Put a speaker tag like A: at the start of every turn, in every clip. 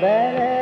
A: But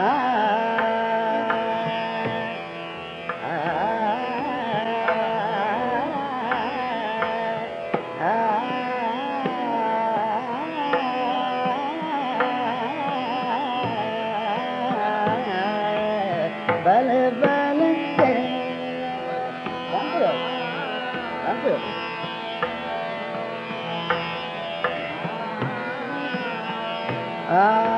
A: Ah uh.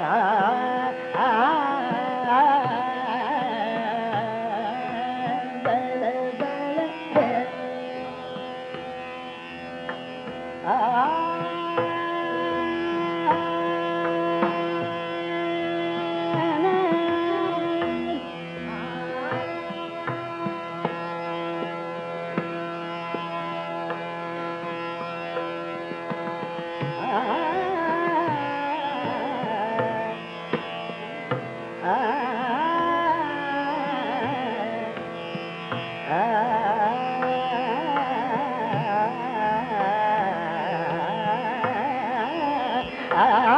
A: à, à, à. ah, ah,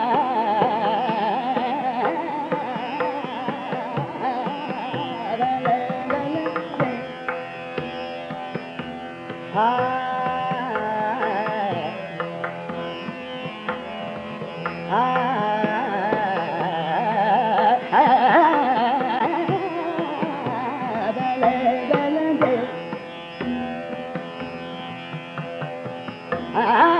A: I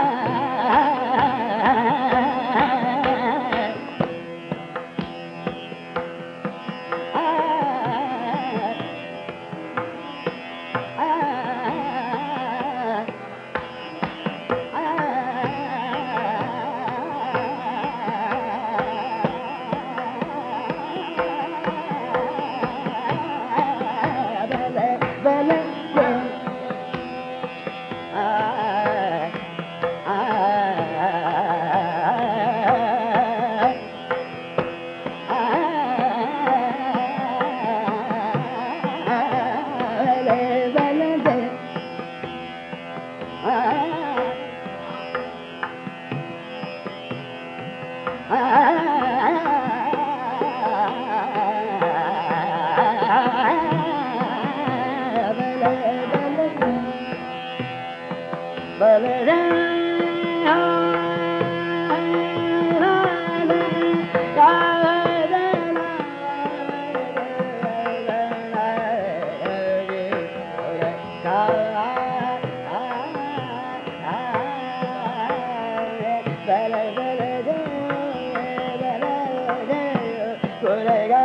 A: ಬಲ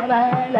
A: Bala bala